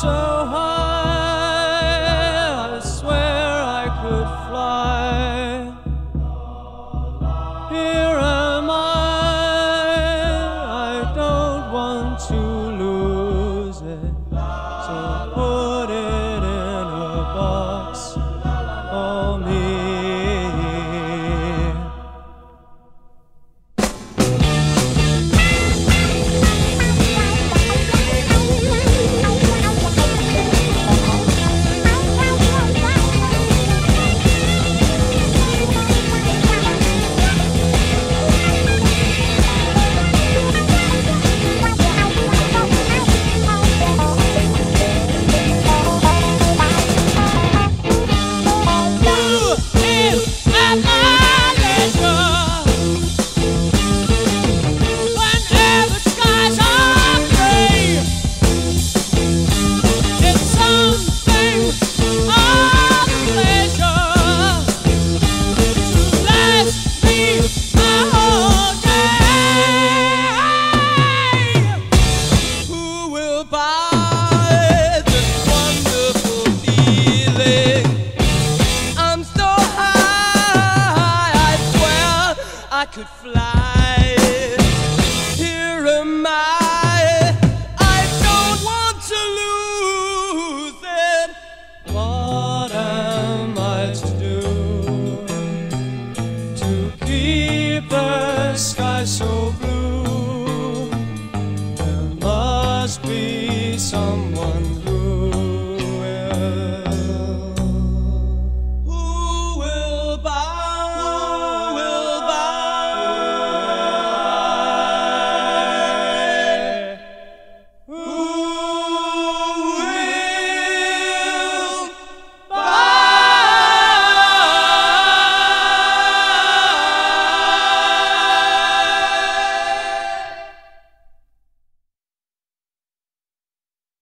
so